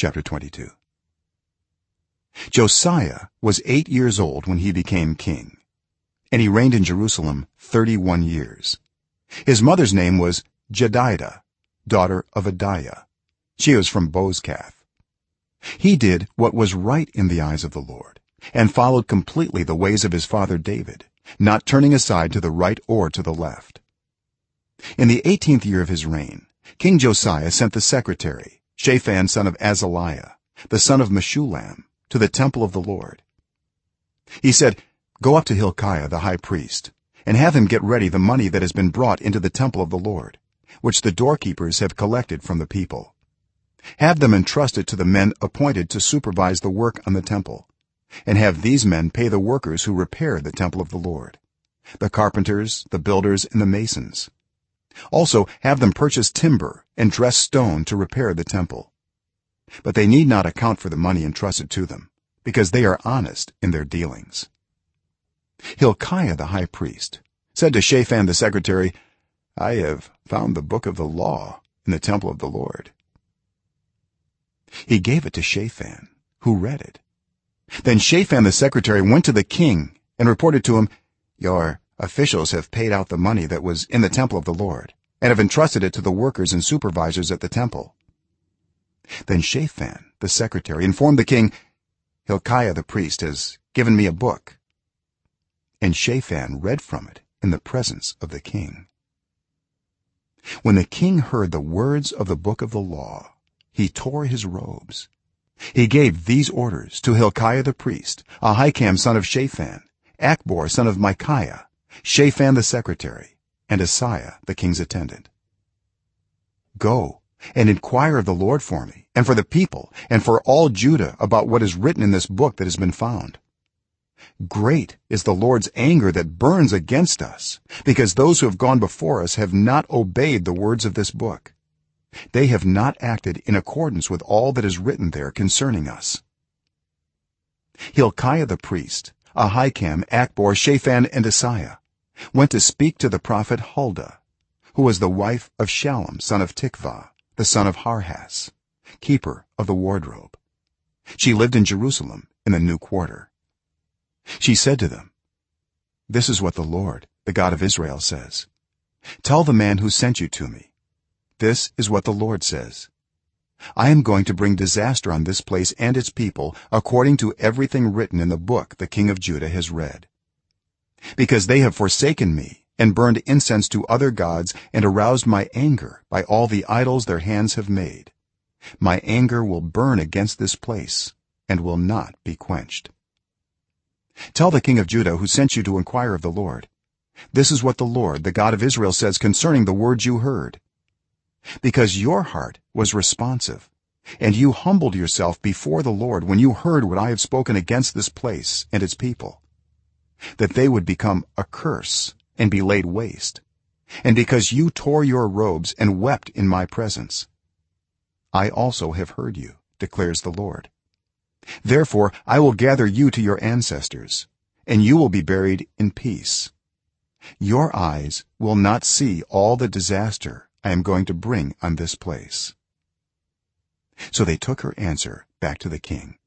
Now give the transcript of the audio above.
chapter 22 josiah was 8 years old when he became king and he reigned in jerusalem 31 years. His mother's name was jedidah daughter of adaiah she was from bozkath. He did what was right in the eyes of the lord and followed completely the ways of his father david not turning aside to the right or to the left. In the 18th year of his reign king josiah sent the secretary shaphan son of azaliah the son of meshullam to the temple of the lord. He said go up to hilkiah the high priest and have him get ready the money that has been brought into the temple of the lord which the doorkeepers have collected from the people. Have them entrusted to the men appointed to supervise the work on the temple and have these men pay the workers who repair the temple of the lord the carpenters the builders and the masons also have them purchase timber and dress stone to repair the temple. But they need not account for the money entrusted to them because they are honest in their dealings. Hilkiah the high priest said to shaphan the secretary i have found the book of the law in the temple of the lord. He gave it to shaphan who read it. Then shaphan the secretary went to the king and reported to him your officials have paid out the money that was in the temple of the lord and have entrusted it to the workers and supervisors at the temple. Then shaphan the secretary informed the king hilkiah the priest has given me a book. And shaphan read from it in the presence of the king. When the king heard the words of the book of the law he tore his robes. He gave these orders to hilkiah the priest ahikam son of shaphan achbor son of micaiah shaphan the secretary and asaiah the king's attendant. Go and inquire of the lord for me and for the people and for all judah about what is written in this book that has been found. Great is the lord's anger that burns against us because those who have gone before us have not obeyed the words of this book. They have not acted in accordance with all that is written there concerning us. Hilkiah the priest ahikam akbor shaphan and asaiah went to speak to the prophet huldah who was the wife of shallum son of tikvah the son of harhas keeper of the wardrobe. She lived in jerusalem in the new quarter. She said to them this is what the lord the god of israel says. Tell the man who sent you to me this is what the lord says. I am going to bring disaster on this place and its people according to everything written in the book the king of judah has read because they have forsaken me and burned incense to other gods and aroused my anger by all the idols their hands have made. My anger will burn against this place and will not be quenched. Tell the king of judah who sent you to inquire of the lord. This is what the lord the god of israel says concerning the words you heard. Because your heart was responsive and you humbled yourself before the lord when you heard what i have spoken against this place and its people that they would become a curse and be laid waste. And because you tore your robes and wept in my presence i also have heard you declares the lord. Therefore i will gather you to your ancestors and you will be buried in peace. Your eyes will not see all the disaster i am going to bring on this place. So they took her answer back to the king